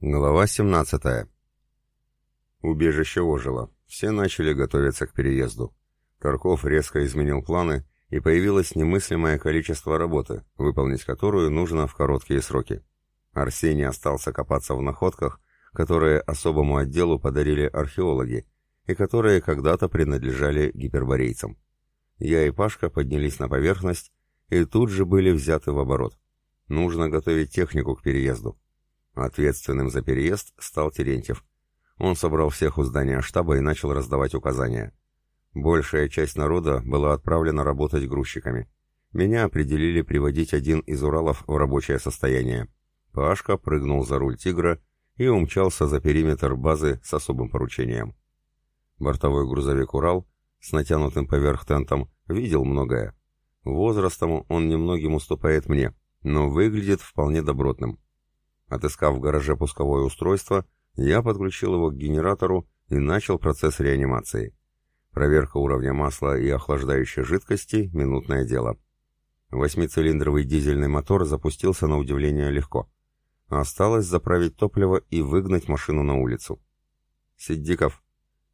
Глава 17. Убежище ожило. Все начали готовиться к переезду. Тарков резко изменил планы, и появилось немыслимое количество работы, выполнить которую нужно в короткие сроки. Арсений остался копаться в находках, которые особому отделу подарили археологи, и которые когда-то принадлежали гиперборейцам. Я и Пашка поднялись на поверхность и тут же были взяты в оборот. Нужно готовить технику к переезду. Ответственным за переезд стал Терентьев. Он собрал всех у здания штаба и начал раздавать указания. Большая часть народа была отправлена работать грузчиками. Меня определили приводить один из Уралов в рабочее состояние. Пашка прыгнул за руль «Тигра» и умчался за периметр базы с особым поручением. Бортовой грузовик «Урал» с натянутым поверх тентом видел многое. Возрастом он немногим уступает мне, но выглядит вполне добротным. Отыскав в гараже пусковое устройство, я подключил его к генератору и начал процесс реанимации. Проверка уровня масла и охлаждающей жидкости – минутное дело. Восьмицилиндровый дизельный мотор запустился на удивление легко. Осталось заправить топливо и выгнать машину на улицу. «Сиддиков!»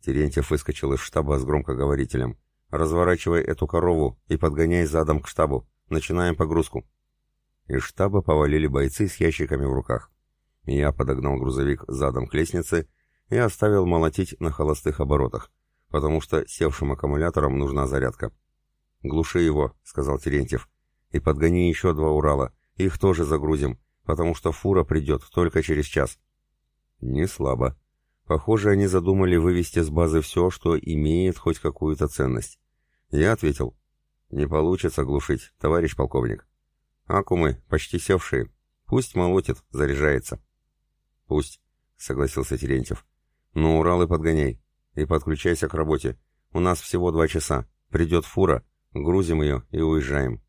Терентьев выскочил из штаба с громкоговорителем. «Разворачивай эту корову и подгоняй задом к штабу. Начинаем погрузку». Из штаба повалили бойцы с ящиками в руках. Я подогнал грузовик задом к лестнице и оставил молотить на холостых оборотах, потому что севшим аккумулятором нужна зарядка. «Глуши его», — сказал Терентьев, — «и подгони еще два Урала, их тоже загрузим, потому что фура придет только через час». Не слабо. Похоже, они задумали вывести с базы все, что имеет хоть какую-то ценность. Я ответил, «Не получится глушить, товарищ полковник». Акумы, почти севшие. Пусть молотит, заряжается. Пусть, согласился Терентьев. Ну, Уралы подгоняй. И подключайся к работе. У нас всего два часа. Придет фура, грузим ее и уезжаем.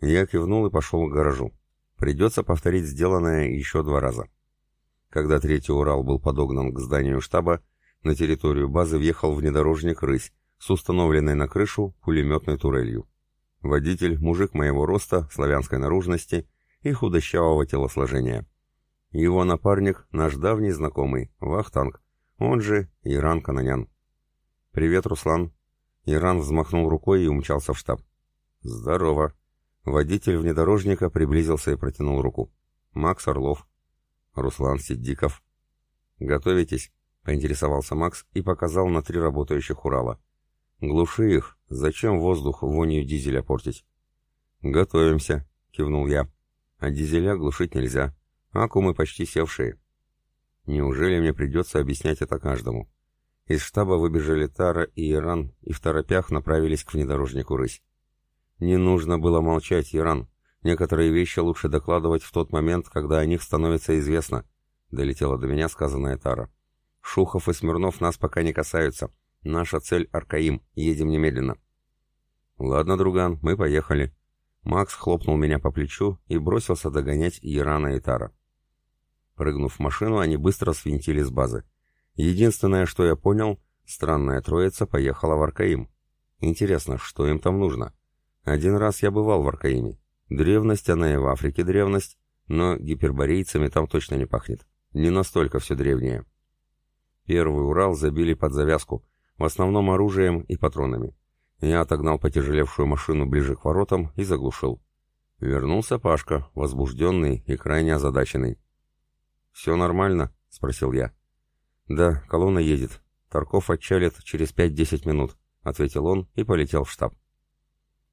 Я кивнул и пошел к гаражу. Придется повторить сделанное еще два раза. Когда третий Урал был подогнан к зданию штаба, на территорию базы въехал внедорожник «Рысь» с установленной на крышу пулеметной турелью. Водитель – мужик моего роста, славянской наружности и худощавого телосложения. Его напарник – наш давний знакомый, Вахтанг, он же Иран Кананян. «Привет, Руслан». Иран взмахнул рукой и умчался в штаб. «Здорово». Водитель внедорожника приблизился и протянул руку. «Макс Орлов». «Руслан Сиддиков». «Готовитесь?» — поинтересовался Макс и показал на три работающих Урала. «Глуши их. Зачем воздух вонью дизеля портить?» «Готовимся», — кивнул я. «А дизеля глушить нельзя. Аккумы почти севшие». Неужели мне придется объяснять это каждому? Из штаба выбежали Тара и Иран и в торопях направились к внедорожнику «Рысь». Не нужно было молчать, Иран. Некоторые вещи лучше докладывать в тот момент, когда о них становится известно. Долетела до меня сказанная Тара. Шухов и Смирнов нас пока не касаются. Наша цель — Аркаим. Едем немедленно». «Ладно, друган, мы поехали». Макс хлопнул меня по плечу и бросился догонять Ирана и Тара. Прыгнув в машину, они быстро свинтили с базы. Единственное, что я понял, странная троица поехала в Аркаим. Интересно, что им там нужно? Один раз я бывал в Аркаиме. Древность она и в Африке древность, но гиперборейцами там точно не пахнет. Не настолько все древнее. Первый Урал забили под завязку, в основном оружием и патронами. Я отогнал потяжелевшую машину ближе к воротам и заглушил. Вернулся Пашка, возбужденный и крайне озадаченный. «Все нормально?» — спросил я. «Да, колонна едет. Тарков отчалит через пять-десять минут», — ответил он и полетел в штаб.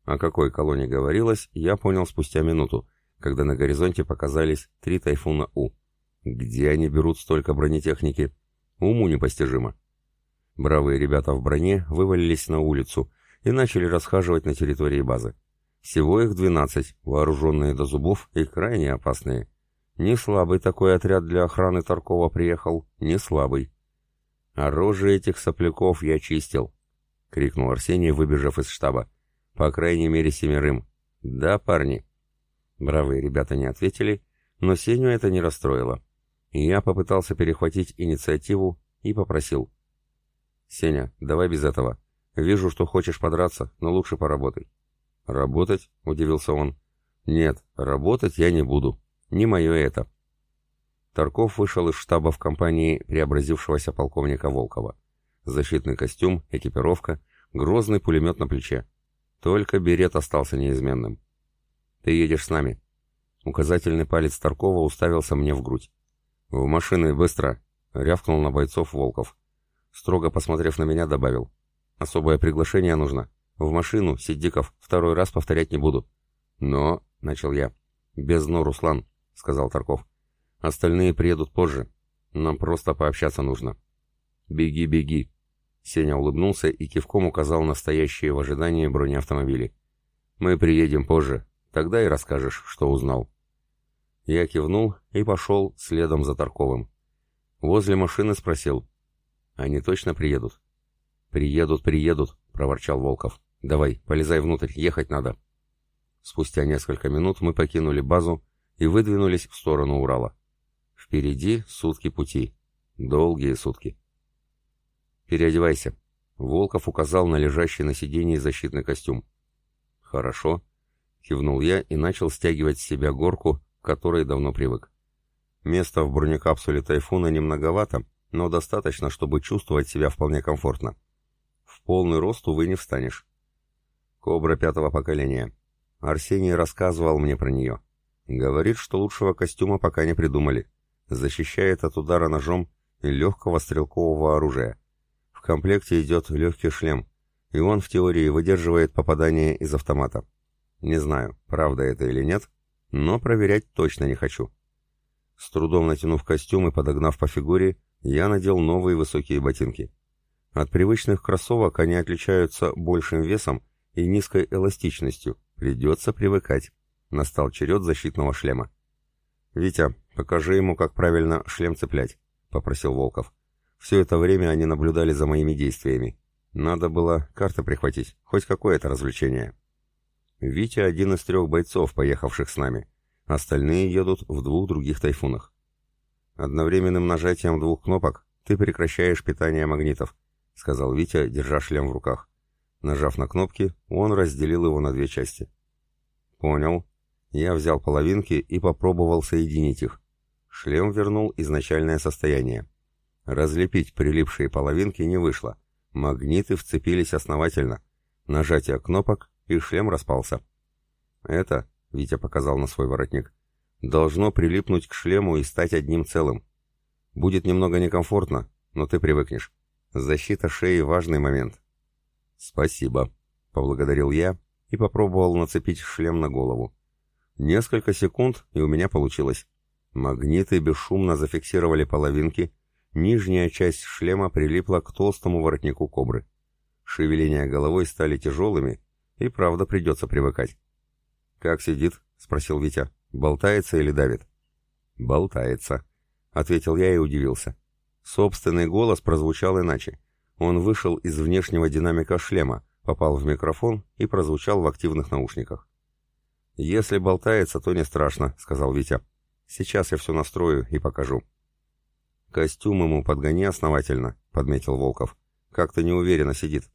О какой колонне говорилось, я понял спустя минуту, когда на горизонте показались три «Тайфуна У». Где они берут столько бронетехники? Уму непостижимо. Бравые ребята в броне вывалились на улицу и начали расхаживать на территории базы. Всего их 12, вооруженные до зубов и крайне опасные. Не слабый такой отряд для охраны Таркова приехал, не слабый. «Оружие этих сопляков я чистил», — крикнул Арсений, выбежав из штаба. «По крайней мере семерым». «Да, парни». Бравые ребята не ответили, но Сеню это не расстроило. Я попытался перехватить инициативу и попросил. «Сеня, давай без этого. Вижу, что хочешь подраться, но лучше поработай». «Работать?» — удивился он. «Нет, работать я не буду. Не мое это». Тарков вышел из штаба в компании преобразившегося полковника Волкова. Защитный костюм, экипировка, грозный пулемет на плече. Только берет остался неизменным. «Ты едешь с нами». Указательный палец Таркова уставился мне в грудь. «В машины, быстро!» — рявкнул на бойцов Волков. Строго посмотрев на меня, добавил. «Особое приглашение нужно. В машину, Сиддиков, второй раз повторять не буду». «Но...» — начал я. «Без «но», Руслан», — сказал Тарков. «Остальные приедут позже. Нам просто пообщаться нужно». «Беги, беги!» Сеня улыбнулся и кивком указал на стоящие в ожидании бронеавтомобили. «Мы приедем позже. Тогда и расскажешь, что узнал». Я кивнул и пошел следом за Тарковым. Возле машины спросил. «Они точно приедут?» «Приедут, приедут», — проворчал Волков. «Давай, полезай внутрь, ехать надо». Спустя несколько минут мы покинули базу и выдвинулись в сторону Урала. Впереди сутки пути. Долгие сутки. «Переодевайся». Волков указал на лежащий на сиденье защитный костюм. «Хорошо», — кивнул я и начал стягивать с себя горку, к которой давно привык. Места в бронекапсуле «Тайфуна» немноговато, но достаточно, чтобы чувствовать себя вполне комфортно. В полный рост, увы, не встанешь. «Кобра пятого поколения». Арсений рассказывал мне про нее. Говорит, что лучшего костюма пока не придумали. Защищает от удара ножом и легкого стрелкового оружия комплекте идет легкий шлем, и он в теории выдерживает попадание из автомата. Не знаю, правда это или нет, но проверять точно не хочу. С трудом натянув костюм и подогнав по фигуре, я надел новые высокие ботинки. От привычных кроссовок они отличаются большим весом и низкой эластичностью. Придется привыкать. Настал черед защитного шлема. «Витя, покажи ему, как правильно шлем цеплять», — попросил Волков. Все это время они наблюдали за моими действиями. Надо было карты прихватить, хоть какое-то развлечение. Витя один из трех бойцов, поехавших с нами. Остальные едут в двух других тайфунах. Одновременным нажатием двух кнопок ты прекращаешь питание магнитов, сказал Витя, держа шлем в руках. Нажав на кнопки, он разделил его на две части. Понял. Я взял половинки и попробовал соединить их. Шлем вернул изначальное состояние. Разлепить прилипшие половинки не вышло. Магниты вцепились основательно. Нажатие кнопок, и шлем распался. «Это», — Витя показал на свой воротник, — «должно прилипнуть к шлему и стать одним целым. Будет немного некомфортно, но ты привыкнешь. Защита шеи — важный момент». «Спасибо», — поблагодарил я и попробовал нацепить шлем на голову. Несколько секунд, и у меня получилось. Магниты бесшумно зафиксировали половинки, Нижняя часть шлема прилипла к толстому воротнику кобры. Шевеления головой стали тяжелыми, и правда придется привыкать. «Как сидит?» — спросил Витя. «Болтается или давит?» «Болтается», — ответил я и удивился. Собственный голос прозвучал иначе. Он вышел из внешнего динамика шлема, попал в микрофон и прозвучал в активных наушниках. «Если болтается, то не страшно», — сказал Витя. «Сейчас я все настрою и покажу». «Костюм ему подгони основательно», — подметил Волков. «Как-то неуверенно сидит».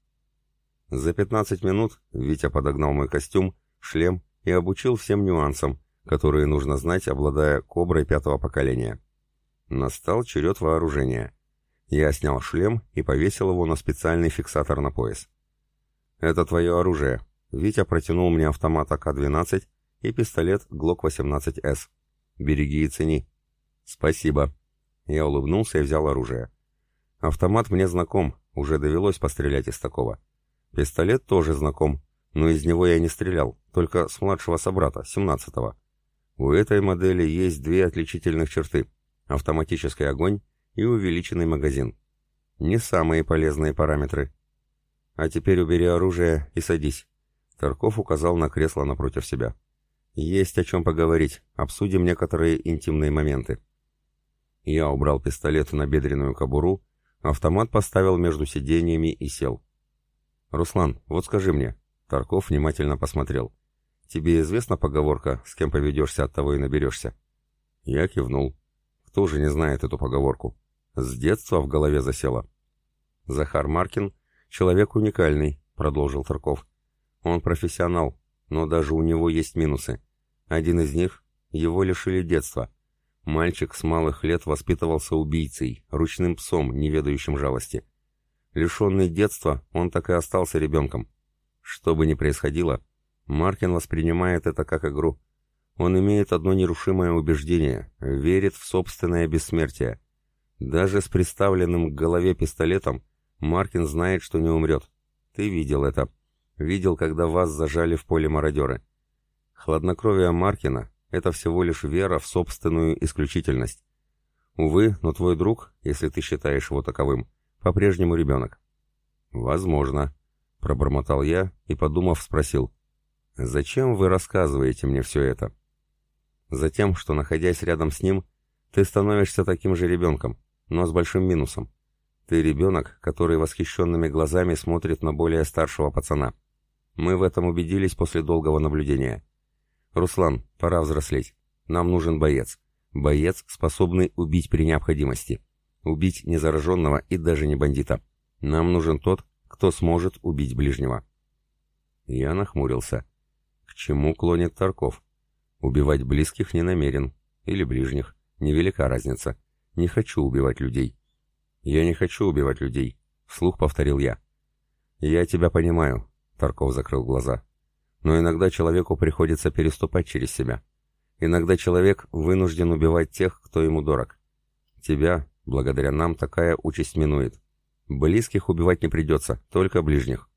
За пятнадцать минут Витя подогнал мой костюм, шлем и обучил всем нюансам, которые нужно знать, обладая коброй пятого поколения. Настал черед вооружения. Я снял шлем и повесил его на специальный фиксатор на пояс. «Это твое оружие». Витя протянул мне автомат АК-12 и пистолет ГЛОК-18С. «Береги и цени». «Спасибо», я улыбнулся и взял оружие. Автомат мне знаком, уже довелось пострелять из такого. Пистолет тоже знаком, но из него я не стрелял, только с младшего собрата, 17-го. У этой модели есть две отличительных черты — автоматический огонь и увеличенный магазин. Не самые полезные параметры. А теперь убери оружие и садись. Тарков указал на кресло напротив себя. Есть о чем поговорить, обсудим некоторые интимные моменты. Я убрал пистолет на бедренную кобуру, автомат поставил между сиденьями и сел. «Руслан, вот скажи мне». Тарков внимательно посмотрел. «Тебе известна поговорка «С кем поведешься, от того и наберешься»?» Я кивнул. Кто же не знает эту поговорку? С детства в голове засела. «Захар Маркин — человек уникальный», — продолжил Тарков. «Он профессионал, но даже у него есть минусы. Один из них — его лишили детства. Мальчик с малых лет воспитывался убийцей, ручным псом, не ведающим жалости. Лишенный детства, он так и остался ребенком. Что бы ни происходило, Маркин воспринимает это как игру. Он имеет одно нерушимое убеждение, верит в собственное бессмертие. Даже с приставленным к голове пистолетом Маркин знает, что не умрет. Ты видел это. Видел, когда вас зажали в поле мародеры. Хладнокровие Маркина — это всего лишь вера в собственную исключительность. Увы, но твой друг, если ты считаешь его таковым, по-прежнему ребенок. Возможно, — пробормотал я и, подумав, спросил. «Зачем вы рассказываете мне все это?» «Затем, что, находясь рядом с ним, ты становишься таким же ребенком, но с большим минусом. Ты ребенок, который восхищенными глазами смотрит на более старшего пацана. Мы в этом убедились после долгого наблюдения. Руслан, пора взрослеть. Нам нужен боец. Боец, способный убить при необходимости. Убить незараженного и даже не бандита. Нам нужен тот, кто сможет убить ближнего. Я нахмурился. К чему клонит Тарков? Убивать близких не намерен. Или ближних. Невелика разница. Не хочу убивать людей. Я не хочу убивать людей. Вслух повторил я. Я тебя понимаю. Тарков закрыл глаза. Но иногда человеку приходится переступать через себя. Иногда человек вынужден убивать тех, кто ему дорог. Тебя, благодаря нам, такая участь минует. Близких убивать не придется, только ближних.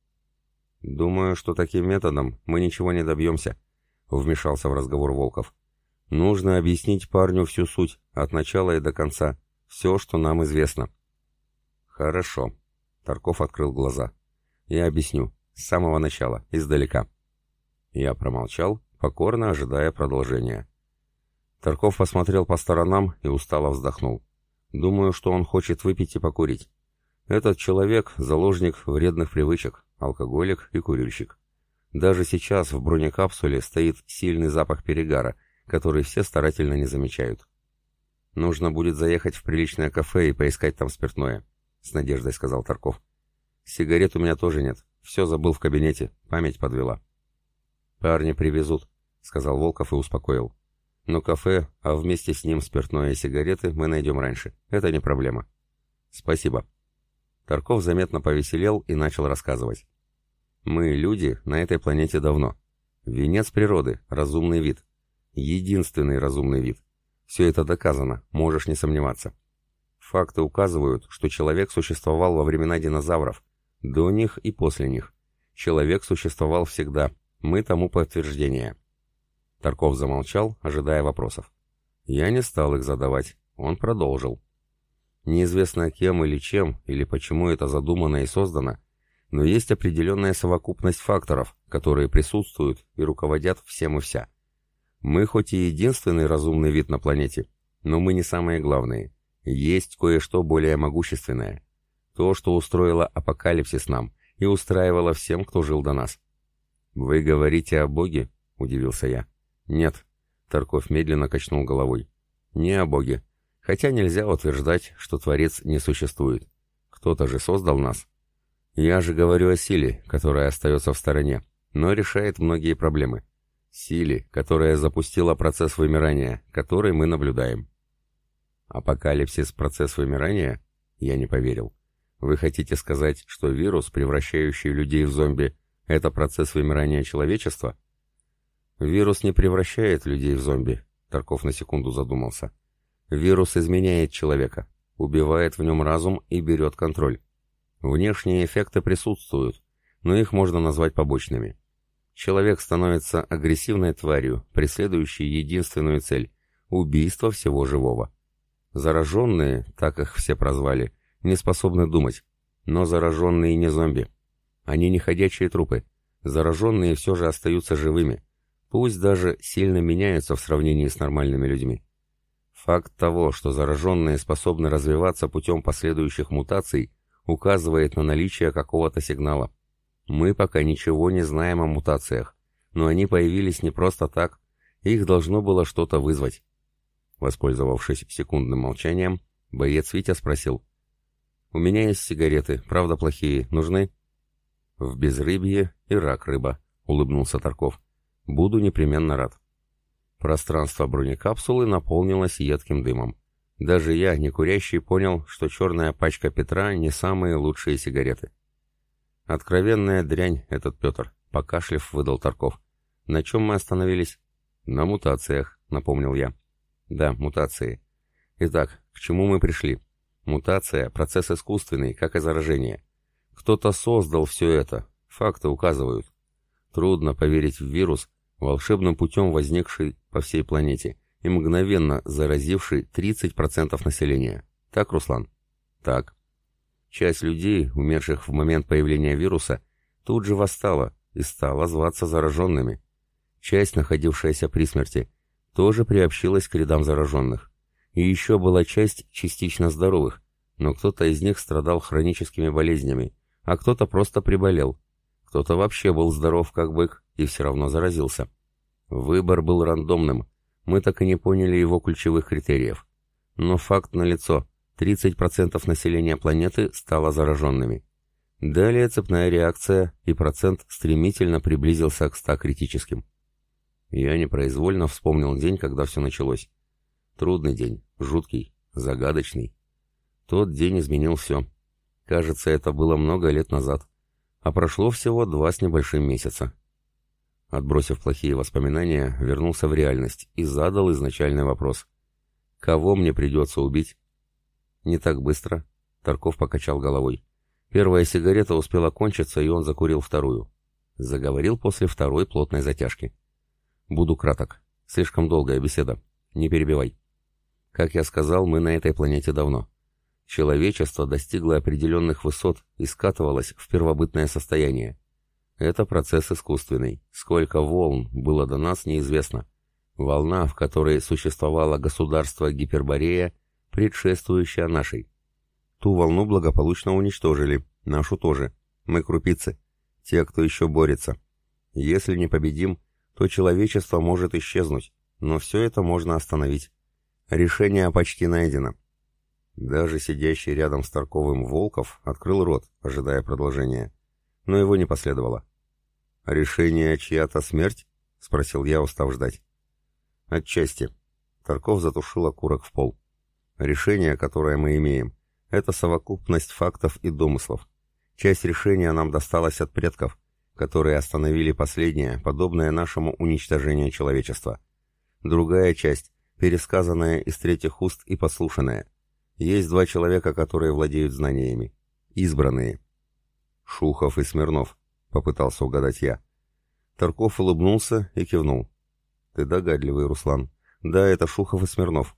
Думаю, что таким методом мы ничего не добьемся, вмешался в разговор Волков. Нужно объяснить парню всю суть, от начала и до конца, все, что нам известно. Хорошо. Тарков открыл глаза. Я объясню, с самого начала, издалека. Я промолчал, покорно ожидая продолжения. Тарков посмотрел по сторонам и устало вздохнул. Думаю, что он хочет выпить и покурить. Этот человек – заложник вредных привычек, алкоголик и курильщик. Даже сейчас в бронекапсуле стоит сильный запах перегара, который все старательно не замечают. «Нужно будет заехать в приличное кафе и поискать там спиртное», — с надеждой сказал Тарков. «Сигарет у меня тоже нет. Все забыл в кабинете. Память подвела». «Парни привезут», — сказал Волков и успокоил. «Но кафе, а вместе с ним спиртное и сигареты мы найдем раньше. Это не проблема». «Спасибо», Тарков заметно повеселел и начал рассказывать. «Мы, люди, на этой планете давно. Венец природы, разумный вид. Единственный разумный вид. Все это доказано, можешь не сомневаться. Факты указывают, что человек существовал во времена динозавров, до них и после них. Человек существовал всегда, мы тому подтверждение». Тарков замолчал, ожидая вопросов. Я не стал их задавать, он продолжил. Неизвестно кем или чем, или почему это задумано и создано, но есть определенная совокупность факторов, которые присутствуют и руководят всем и вся. Мы хоть и единственный разумный вид на планете, но мы не самые главные. Есть кое-что более могущественное. То, что устроило апокалипсис нам и устраивало всем, кто жил до нас. «Вы говорите о Боге?» — удивился я. «Нет», — Тарков медленно качнул головой. «Не о Боге. Хотя нельзя утверждать, что Творец не существует. Кто-то же создал нас. Я же говорю о силе, которая остается в стороне, но решает многие проблемы. Силе, которая запустила процесс вымирания, который мы наблюдаем. Апокалипсис – процесс вымирания? Я не поверил. Вы хотите сказать, что вирус, превращающий людей в зомби, это процесс вымирания человечества? Вирус не превращает людей в зомби, Тарков на секунду задумался. Вирус изменяет человека, убивает в нем разум и берет контроль. Внешние эффекты присутствуют, но их можно назвать побочными. Человек становится агрессивной тварью, преследующей единственную цель – убийство всего живого. Зараженные, так их все прозвали, не способны думать, но зараженные не зомби. Они не ходячие трупы. Зараженные все же остаются живыми, пусть даже сильно меняются в сравнении с нормальными людьми. Факт того, что зараженные способны развиваться путем последующих мутаций, указывает на наличие какого-то сигнала. Мы пока ничего не знаем о мутациях, но они появились не просто так, их должно было что-то вызвать. Воспользовавшись секундным молчанием, боец Витя спросил. «У меня есть сигареты, правда плохие, нужны?» «В безрыбье и рак рыба», — улыбнулся Тарков. «Буду непременно рад». Пространство бронекапсулы наполнилось едким дымом. Даже я, не курящий, понял, что черная пачка Петра не самые лучшие сигареты. Откровенная дрянь этот Петр, покашлив, выдал Тарков. На чем мы остановились? На мутациях, напомнил я. Да, мутации. Итак, к чему мы пришли? Мутация – процесс искусственный, как и заражение. Кто-то создал все это, факты указывают. Трудно поверить в вирус, волшебным путем возникший по всей планете и мгновенно заразивший 30% населения. Так, Руслан? Так. Часть людей, умерших в момент появления вируса, тут же восстала и стала зваться зараженными. Часть, находившаяся при смерти, тоже приобщилась к рядам зараженных. И еще была часть частично здоровых, но кто-то из них страдал хроническими болезнями, а кто-то просто приболел. Кто-то вообще был здоров как бык и все равно заразился. Выбор был рандомным, мы так и не поняли его ключевых критериев. Но факт налицо, 30% населения планеты стало зараженными. Далее цепная реакция, и процент стремительно приблизился к 100 критическим. Я непроизвольно вспомнил день, когда все началось. Трудный день, жуткий, загадочный. Тот день изменил все. Кажется, это было много лет назад. А прошло всего два с небольшим месяца. Отбросив плохие воспоминания, вернулся в реальность и задал изначальный вопрос. «Кого мне придется убить?» «Не так быстро», — Тарков покачал головой. Первая сигарета успела кончиться, и он закурил вторую. Заговорил после второй плотной затяжки. «Буду краток. Слишком долгая беседа. Не перебивай. Как я сказал, мы на этой планете давно. Человечество достигло определенных высот и скатывалось в первобытное состояние. Это процесс искусственный. Сколько волн было до нас, неизвестно. Волна, в которой существовало государство Гиперборея, предшествующая нашей. Ту волну благополучно уничтожили, нашу тоже. Мы крупицы. Те, кто еще борется. Если не победим, то человечество может исчезнуть, но все это можно остановить. Решение почти найдено. Даже сидящий рядом с Тарковым Волков открыл рот, ожидая продолжения. Но его не последовало. «Решение чья-то смерть?» — спросил я, устав ждать. «Отчасти». Тарков затушил окурок в пол. «Решение, которое мы имеем, это совокупность фактов и домыслов. Часть решения нам досталась от предков, которые остановили последнее, подобное нашему уничтожению человечества. Другая часть пересказанное из третьих уст и послушанное. Есть два человека, которые владеют знаниями. Избранные. Шухов и Смирнов, попытался угадать я. Тарков улыбнулся и кивнул. Ты догадливый, Руслан. Да, это Шухов и Смирнов.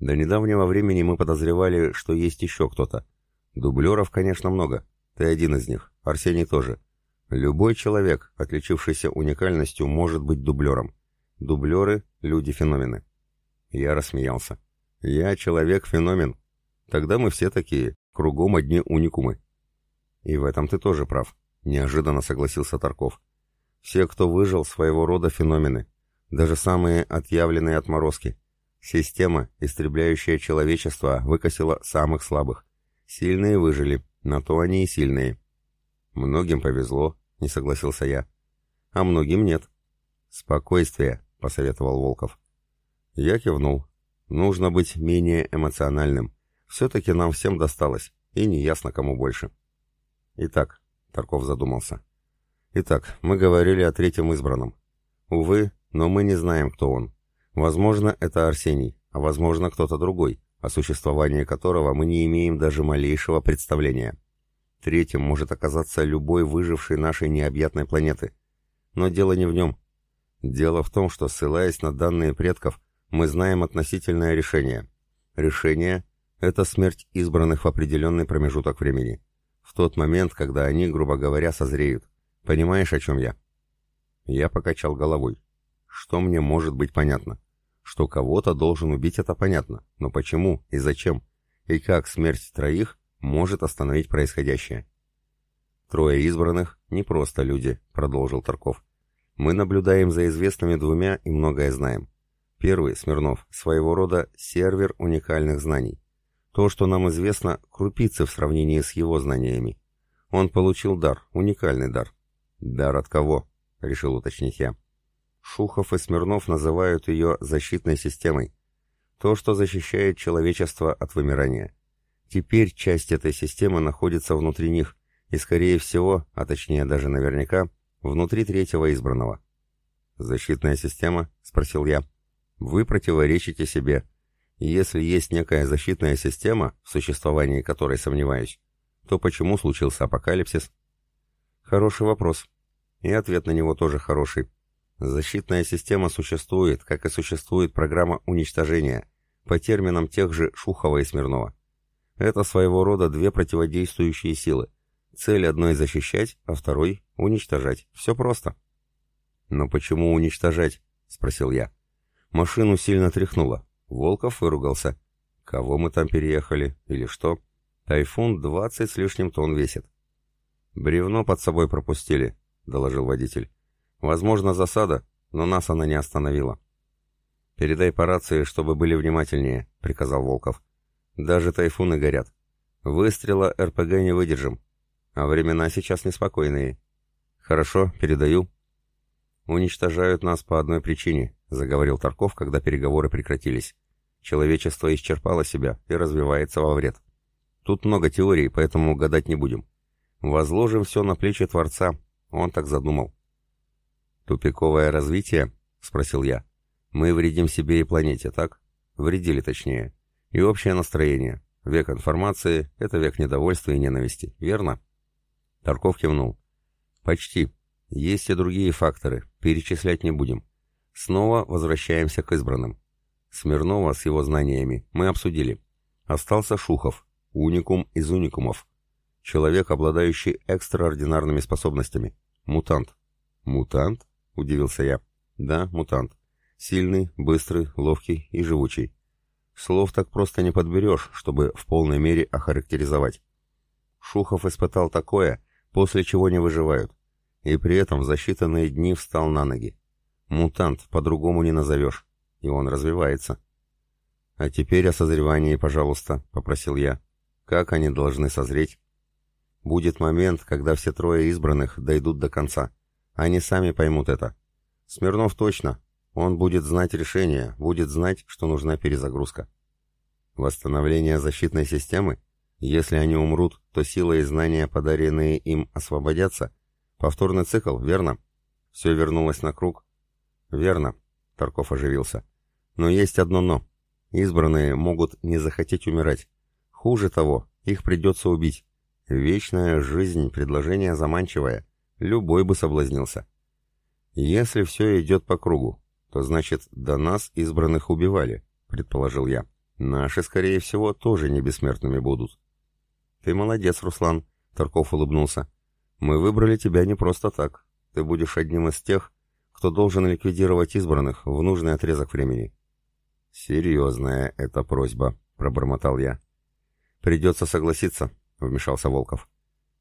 До недавнего времени мы подозревали, что есть еще кто-то. Дублеров, конечно, много. Ты один из них. Арсений тоже. Любой человек, отличившийся уникальностью, может быть дублером. Дублеры — люди-феномены. Я рассмеялся. «Я человек-феномен. Тогда мы все такие, кругом одни уникумы». «И в этом ты тоже прав», — неожиданно согласился Тарков. «Все, кто выжил, своего рода феномены. Даже самые отъявленные отморозки. Система, истребляющая человечество, выкосила самых слабых. Сильные выжили, на то они и сильные». «Многим повезло», — не согласился я. «А многим нет». «Спокойствие», — посоветовал Волков. Я кивнул. Нужно быть менее эмоциональным. Все-таки нам всем досталось, и неясно кому больше. Итак, Тарков задумался. Итак, мы говорили о третьем избранном. Увы, но мы не знаем, кто он. Возможно, это Арсений, а возможно, кто-то другой, о существовании которого мы не имеем даже малейшего представления. Третьим может оказаться любой выживший нашей необъятной планеты. Но дело не в нем. Дело в том, что, ссылаясь на данные предков, мы знаем относительное решение. Решение – это смерть избранных в определенный промежуток времени. В тот момент, когда они, грубо говоря, созреют. Понимаешь, о чем я? Я покачал головой. Что мне может быть понятно? Что кого-то должен убить, это понятно. Но почему и зачем? И как смерть троих может остановить происходящее? Трое избранных – не просто люди, продолжил Тарков. Мы наблюдаем за известными двумя и многое знаем. Первый, Смирнов, своего рода сервер уникальных знаний. То, что нам известно, крупицы в сравнении с его знаниями. Он получил дар, уникальный дар. Дар от кого? Решил уточнить я. Шухов и Смирнов называют ее защитной системой. То, что защищает человечество от вымирания. Теперь часть этой системы находится внутри них, и, скорее всего, а точнее даже наверняка, внутри третьего избранного. «Защитная система?» — спросил я. «Вы противоречите себе. Если есть некая защитная система, в существовании которой сомневаюсь, то почему случился апокалипсис?» «Хороший вопрос. И ответ на него тоже хороший. Защитная система существует, как и существует программа уничтожения, по терминам тех же Шухова и Смирнова. Это своего рода две противодействующие силы. Цель одной защищать, а второй уничтожать. Все просто. «Но почему уничтожать?» — спросил я. Машину сильно тряхнуло. Волков выругался. «Кого мы там переехали? Или что?» «Тайфун двадцать с лишним тонн весит». «Бревно под собой пропустили», — доложил водитель. «Возможно, засада, но нас она не остановила». «Передай по рации, чтобы были внимательнее», — приказал Волков. «Даже тайфуны горят. Выстрела РПГ не выдержим. А времена сейчас неспокойные». «Хорошо, передаю», «Уничтожают нас по одной причине», — заговорил Тарков, когда переговоры прекратились. «Человечество исчерпало себя и развивается во вред. Тут много теорий, поэтому гадать не будем. Возложим все на плечи Творца, он так задумал». «Тупиковое развитие?» — спросил я. «Мы вредим себе и планете, так? Вредили точнее. И общее настроение. Век информации — это век недовольства и ненависти, верно?» Тарков кивнул. «Почти. Есть и другие факторы, перечислять не будем. Снова возвращаемся к избранным. Смирнова с его знаниями мы обсудили. Остался Шухов, уникум из уникумов. Человек, обладающий экстраординарными способностями. Мутант. Мутант? Удивился я. Да, мутант. Сильный, быстрый, ловкий и живучий. Слов так просто не подберешь, чтобы в полной мере охарактеризовать. Шухов испытал такое, после чего не выживают и при этом за считанные дни встал на ноги. Мутант по-другому не назовешь, и он развивается. «А теперь о созревании, пожалуйста», — попросил я. «Как они должны созреть?» «Будет момент, когда все трое избранных дойдут до конца. Они сами поймут это. Смирнов точно. Он будет знать решение, будет знать, что нужна перезагрузка». «Восстановление защитной системы? Если они умрут, то сила и знания, подаренные им, освободятся, Повторный цикл, верно? Все вернулось на круг? Верно, Тарков оживился. Но есть одно «но». Избранные могут не захотеть умирать. Хуже того, их придется убить. Вечная жизнь, предложение заманчивое. Любой бы соблазнился. Если все идет по кругу, то значит, до нас избранных убивали, предположил я. Наши, скорее всего, тоже не бессмертными будут. Ты молодец, Руслан, Тарков улыбнулся. Мы выбрали тебя не просто так. Ты будешь одним из тех, кто должен ликвидировать избранных в нужный отрезок времени. Серьезная эта просьба, пробормотал я. Придется согласиться, вмешался Волков.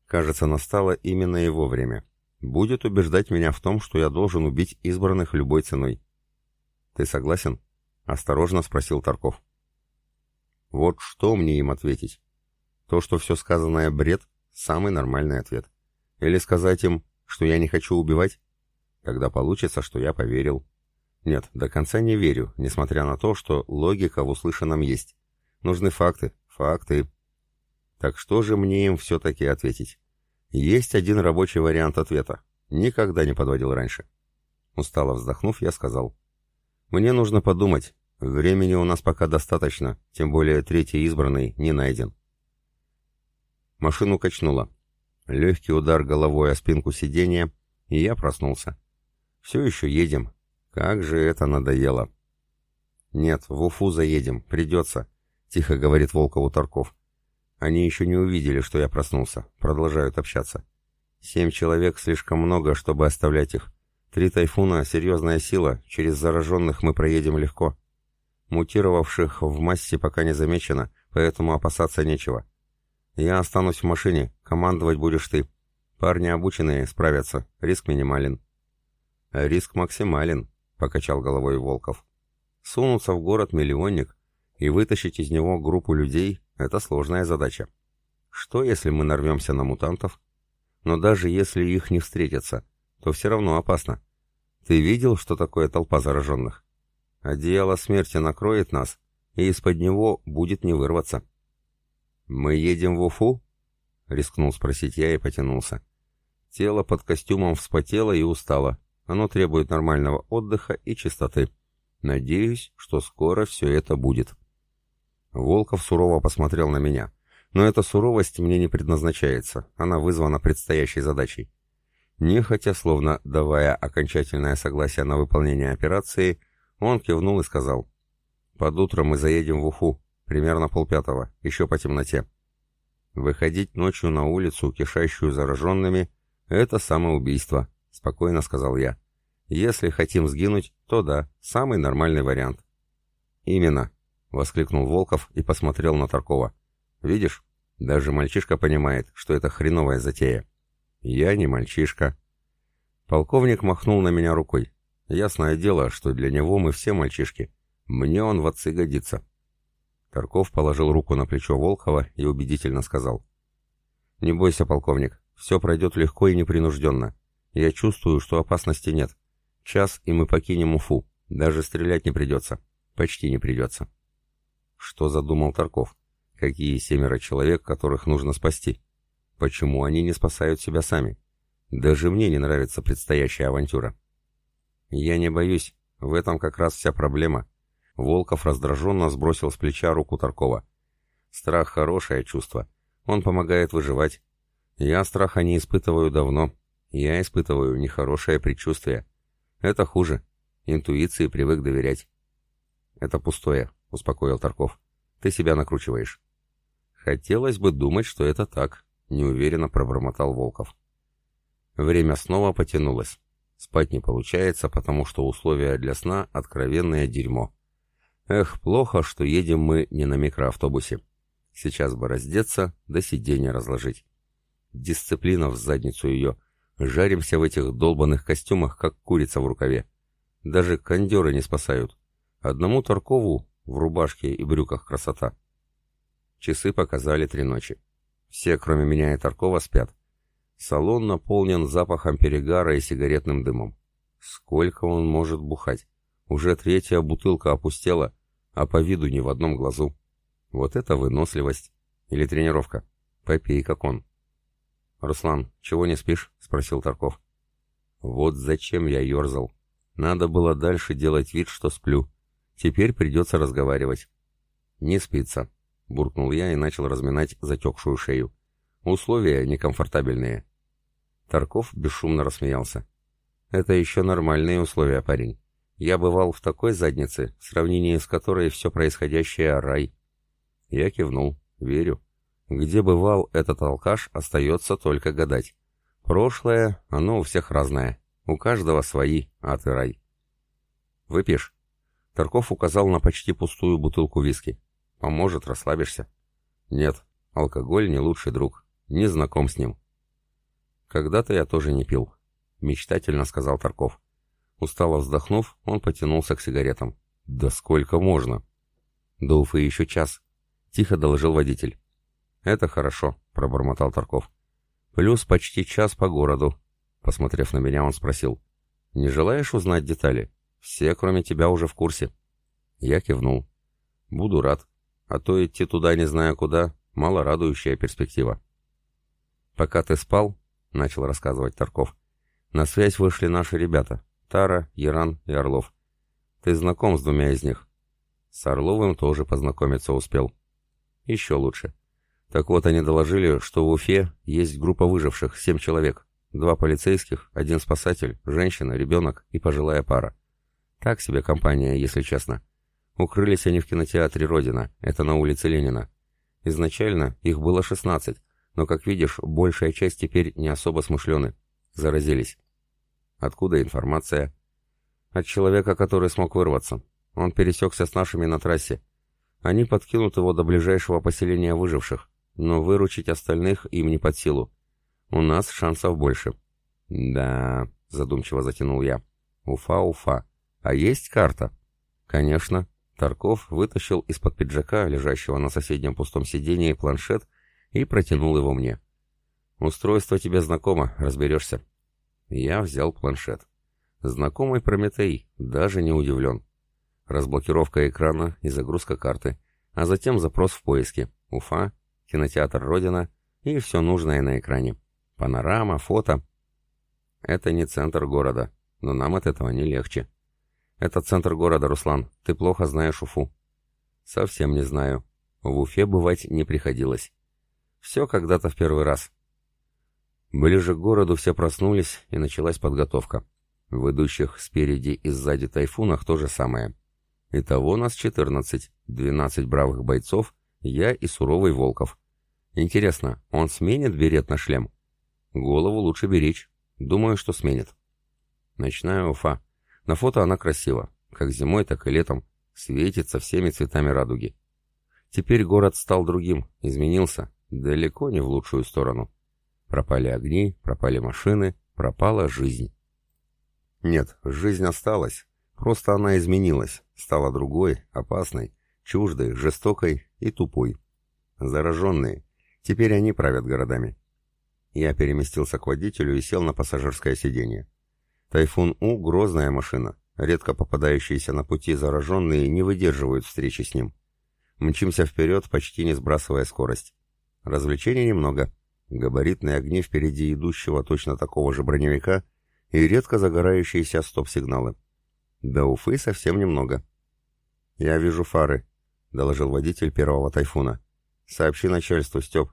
Кажется, настало именно его время. Будет убеждать меня в том, что я должен убить избранных любой ценой. Ты согласен? Осторожно спросил Тарков. Вот что мне им ответить? То, что все сказанное бред, самый нормальный ответ. Или сказать им, что я не хочу убивать? Тогда получится, что я поверил. Нет, до конца не верю, несмотря на то, что логика в услышанном есть. Нужны факты, факты. Так что же мне им все-таки ответить? Есть один рабочий вариант ответа. Никогда не подводил раньше. Устало вздохнув, я сказал. Мне нужно подумать. Времени у нас пока достаточно, тем более третий избранный не найден. Машину качнуло. Легкий удар головой о спинку сиденья, и я проснулся. Все еще едем. Как же это надоело. Нет, в Уфу заедем, придется, тихо говорит Волкову Тарков. Они еще не увидели, что я проснулся. Продолжают общаться. Семь человек слишком много, чтобы оставлять их. Три тайфуна — серьезная сила, через зараженных мы проедем легко. Мутировавших в массе пока не замечено, поэтому опасаться нечего. Я останусь в машине, командовать будешь ты. Парни обученные, справятся, риск минимален. Риск максимален, покачал головой Волков. Сунуться в город миллионник и вытащить из него группу людей — это сложная задача. Что, если мы нарвемся на мутантов? Но даже если их не встретятся, то все равно опасно. Ты видел, что такое толпа зараженных? Одеяло смерти накроет нас, и из-под него будет не вырваться. «Мы едем в Уфу?» — рискнул спросить я и потянулся. Тело под костюмом вспотело и устало. Оно требует нормального отдыха и чистоты. Надеюсь, что скоро все это будет. Волков сурово посмотрел на меня. Но эта суровость мне не предназначается. Она вызвана предстоящей задачей. Нехотя, словно давая окончательное согласие на выполнение операции, он кивнул и сказал. «Под утро мы заедем в Уфу, примерно полпятого, еще по темноте. Выходить ночью на улицу, кишащую зараженными, это самоубийство», — спокойно сказал я. «Если хотим сгинуть, то да, самый нормальный вариант». «Именно», — воскликнул Волков и посмотрел на Таркова. «Видишь, даже мальчишка понимает, что это хреновая затея». «Я не мальчишка». Полковник махнул на меня рукой. Ясное дело, что для него мы все мальчишки. Мне он в отцы годится. Тарков положил руку на плечо Волкова и убедительно сказал. «Не бойся, полковник, все пройдет легко и непринужденно. Я чувствую, что опасности нет. Час, и мы покинем Уфу. Даже стрелять не придется. Почти не придется». Что задумал Тарков? Какие семеро человек, которых нужно спасти? Почему они не спасают себя сами? Даже мне не нравится предстоящая авантюра. «Я не боюсь. В этом как раз вся проблема». Волков раздраженно сбросил с плеча руку Таркова. «Страх — хорошее чувство. Он помогает выживать. Я страха не испытываю давно. Я испытываю нехорошее предчувствие. Это хуже. Интуиции привык доверять». «Это пустое», — успокоил Тарков. «Ты себя накручиваешь». «Хотелось бы думать, что это так», — неуверенно пробормотал Волков. Время снова потянулось. Спать не получается, потому что условия для сна — откровенное дерьмо. Эх, плохо, что едем мы не на микроавтобусе. Сейчас бы раздеться, да сиденье разложить. Дисциплина в задницу ее. Жаримся в этих долбанных костюмах, как курица в рукаве. Даже кондеры не спасают. Одному Таркову в рубашке и брюках красота. Часы показали три ночи. Все, кроме меня и Таркова, спят. Салон наполнен запахом перегара и сигаретным дымом. Сколько он может бухать? Уже третья бутылка опустела, а по виду ни в одном глазу. Вот это выносливость. Или тренировка. Попей, как он. «Руслан, чего не спишь?» — спросил Тарков. «Вот зачем я ерзал. Надо было дальше делать вид, что сплю. Теперь придется разговаривать». «Не спится», — буркнул я и начал разминать затекшую шею. «Условия некомфортабельные. Тарков бесшумно рассмеялся. «Это еще нормальные условия, парень. Я бывал в такой заднице, в сравнении с которой все происходящее — рай». Я кивнул. «Верю. Где бывал этот алкаш, остается только гадать. Прошлое, оно у всех разное. У каждого свои, ад и рай». «Выпьешь?» Тарков указал на почти пустую бутылку виски. «Поможет, расслабишься». «Нет, алкоголь не лучший друг. Не знаком с ним». «Когда-то я тоже не пил», — мечтательно сказал Тарков. Устало вздохнув, он потянулся к сигаретам. «Да сколько можно?» «До Уфы еще час», — тихо доложил водитель. «Это хорошо», — пробормотал Тарков. «Плюс почти час по городу», — посмотрев на меня, он спросил. «Не желаешь узнать детали? Все, кроме тебя, уже в курсе». Я кивнул. «Буду рад. А то идти туда не зная куда, мало радующая перспектива». «Пока ты спал, — начал рассказывать Тарков. «На связь вышли наши ребята. Тара, Яран и Орлов. Ты знаком с двумя из них?» С Орловым тоже познакомиться успел. «Еще лучше. Так вот, они доложили, что в Уфе есть группа выживших, семь человек. Два полицейских, один спасатель, женщина, ребенок и пожилая пара. Так себе компания, если честно. Укрылись они в кинотеатре «Родина», это на улице Ленина. Изначально их было шестнадцать, но, как видишь, большая часть теперь не особо смышлены. Заразились. Откуда информация? От человека, который смог вырваться. Он пересекся с нашими на трассе. Они подкинут его до ближайшего поселения выживших, но выручить остальных им не под силу. У нас шансов больше. Да, задумчиво затянул я. Уфа, Уфа. А есть карта? Конечно. Тарков вытащил из-под пиджака, лежащего на соседнем пустом сиденье, планшет и протянул его мне. «Устройство тебе знакомо, разберешься». Я взял планшет. Знакомый Прометей, даже не удивлен. Разблокировка экрана и загрузка карты, а затем запрос в поиске. Уфа, кинотеатр «Родина» и все нужное на экране. Панорама, фото. Это не центр города, но нам от этого не легче. Это центр города, Руслан. Ты плохо знаешь Уфу. Совсем не знаю. В Уфе бывать не приходилось. Все когда-то в первый раз. Ближе к городу все проснулись, и началась подготовка. В идущих спереди и сзади тайфунах то же самое. Итого нас 14, 12 бравых бойцов, я и суровый Волков. Интересно, он сменит берет на шлем? Голову лучше беречь. Думаю, что сменит. Ночная Уфа. На фото она красива, как зимой, так и летом, светится всеми цветами радуги. Теперь город стал другим, изменился, далеко не в лучшую сторону. Пропали огни, пропали машины, пропала жизнь. Нет, жизнь осталась, просто она изменилась, стала другой, опасной, чуждой, жестокой и тупой. Зараженные. Теперь они правят городами. Я переместился к водителю и сел на пассажирское сиденье. Тайфун У — грозная машина. Редко попадающиеся на пути зараженные не выдерживают встречи с ним. Мчимся вперед, почти не сбрасывая скорость. Развлечений немного габаритные огни впереди идущего точно такого же броневика и редко загорающиеся стоп-сигналы. До Уфы совсем немного. «Я вижу фары», — доложил водитель первого тайфуна. «Сообщи начальству, Степ».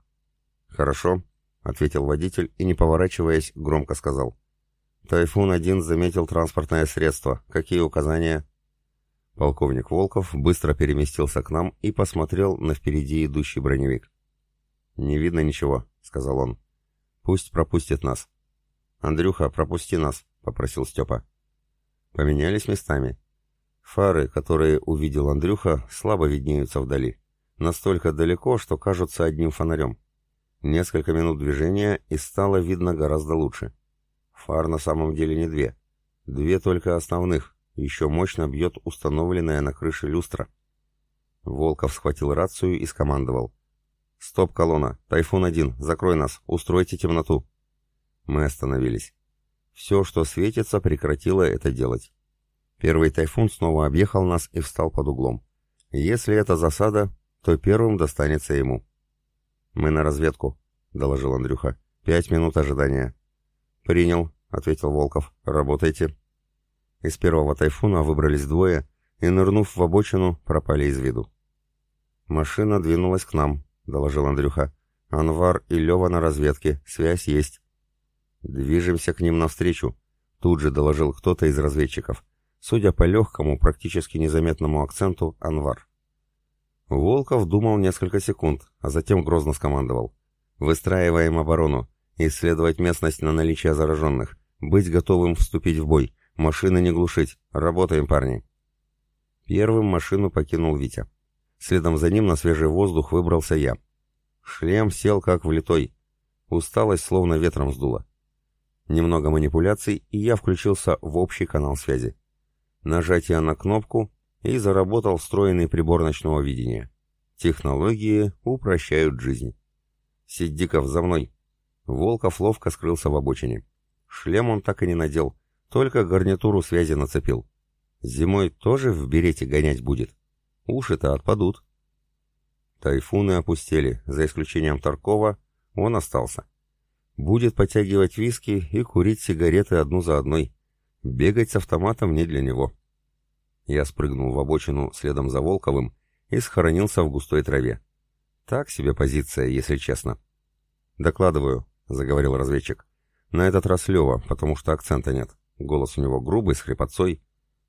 «Хорошо», — ответил водитель и, не поворачиваясь, громко сказал. «Тайфун-1 заметил транспортное средство. Какие указания?» Полковник Волков быстро переместился к нам и посмотрел на впереди идущий броневик. «Не видно ничего», — сказал он. «Пусть пропустит нас». «Андрюха, пропусти нас», — попросил Степа. Поменялись местами. Фары, которые увидел Андрюха, слабо виднеются вдали. Настолько далеко, что кажутся одним фонарем. Несколько минут движения, и стало видно гораздо лучше. Фар на самом деле не две. Две только основных, еще мощно бьет установленная на крыше люстра. Волков схватил рацию и скомандовал. «Стоп, колонна! Тайфун-1! Закрой нас! Устройте темноту!» Мы остановились. Все, что светится, прекратило это делать. Первый тайфун снова объехал нас и встал под углом. Если это засада, то первым достанется ему. «Мы на разведку», — доложил Андрюха. «Пять минут ожидания». «Принял», — ответил Волков. «Работайте». Из первого тайфуна выбрались двое и, нырнув в обочину, пропали из виду. Машина двинулась к нам, — доложил Андрюха. «Анвар и Лева на разведке. Связь есть». «Движемся к ним навстречу», — тут же доложил кто-то из разведчиков. Судя по легкому, практически незаметному акценту, Анвар. Волков думал несколько секунд, а затем грозно скомандовал. «Выстраиваем оборону. Исследовать местность на наличие зараженных. Быть готовым вступить в бой. Машины не глушить. Работаем, парни». Первым машину покинул Витя. Следом за ним на свежий воздух выбрался я. Шлем сел как влитой. Усталость словно ветром сдуло. Немного манипуляций, и я включился в общий канал связи. Нажатие на кнопку, и заработал встроенный прибор ночного видения. Технологии упрощают жизнь. Сиддиков за мной. Волков ловко скрылся в обочине. Шлем он так и не надел, только гарнитуру связи нацепил. Зимой тоже в берете гонять будет. Уши-то отпадут. Тайфуны опустели, за исключением Таркова, он остался. Будет подтягивать виски и курить сигареты одну за одной. Бегать с автоматом не для него. Я спрыгнул в обочину следом за Волковым и схоронился в густой траве. Так себе позиция, если честно. «Докладываю», — заговорил разведчик. «На этот раз Лева, потому что акцента нет. Голос у него грубый, с хрипотцой.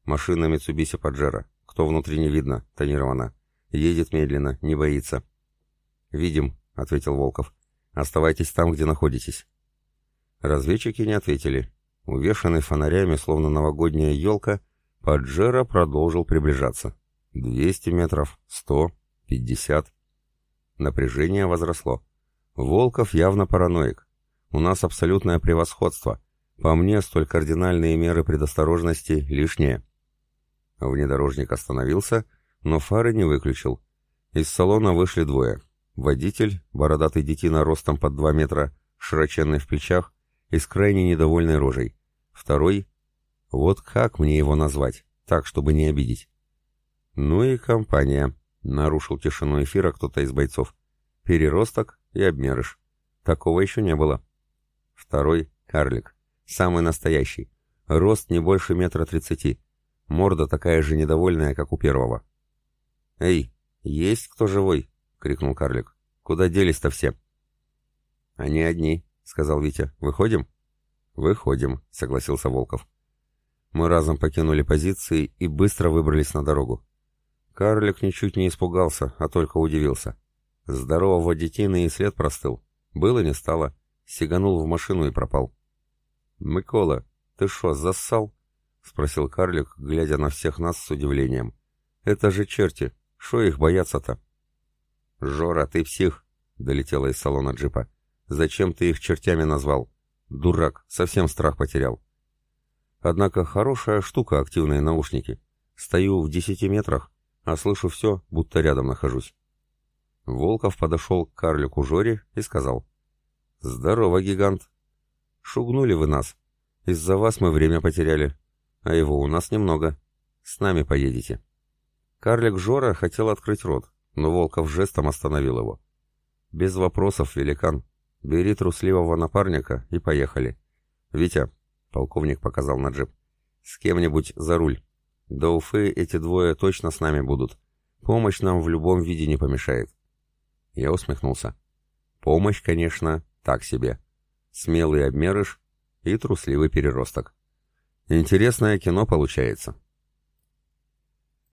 Машина Митсубиси Паджеро. Кто внутри не видно, тонировано. Едет медленно, не боится. «Видим», — ответил Волков. «Оставайтесь там, где находитесь». Разведчики не ответили. Увешанный фонарями, словно новогодняя елка, Паджеро продолжил приближаться. Двести метров, сто, пятьдесят. Напряжение возросло. Волков явно параноик. У нас абсолютное превосходство. По мне, столь кардинальные меры предосторожности лишние. Внедорожник остановился, но фары не выключил. Из салона вышли двое. Водитель, бородатый детина ростом под два метра, широченный в плечах и с крайне недовольной рожей. Второй Вот как мне его назвать, так, чтобы не обидеть? Ну и компания, нарушил тишину эфира кто-то из бойцов. Переросток и обмерыш. Такого еще не было. Второй — карлик. Самый настоящий. Рост не больше метра тридцати. Морда такая же недовольная, как у первого. «Эй, есть кто живой?» — крикнул карлик. «Куда делись-то все?» «Они одни», — сказал Витя. «Выходим?» «Выходим», — согласился Волков. Мы разом покинули позиции и быстро выбрались на дорогу. Карлик ничуть не испугался, а только удивился. Здорового детины и след простыл. Было не стало. Сиганул в машину и пропал. «Микола, ты шо, зассал?» — спросил карлик, глядя на всех нас с удивлением. «Это же черти! Шо их бояться-то?» «Жора, ты псих!» — долетело из салона джипа. «Зачем ты их чертями назвал? Дурак, совсем страх потерял». Однако хорошая штука активные наушники. Стою в десяти метрах, а слышу все, будто рядом нахожусь. Волков подошел к карлику Жоре и сказал. «Здорово, гигант. Шугнули вы нас. Из-за вас мы время потеряли, а его у нас немного. С нами поедете». Карлик Жора хотел открыть рот, но Волков жестом остановил его. «Без вопросов, великан. Бери трусливого напарника и поехали. Витя, — полковник показал на джип, — с кем-нибудь за руль. До Уфы эти двое точно с нами будут. Помощь нам в любом виде не помешает. Я усмехнулся. Помощь, конечно, так себе. Смелый обмерыш и трусливый переросток. Интересное кино получается.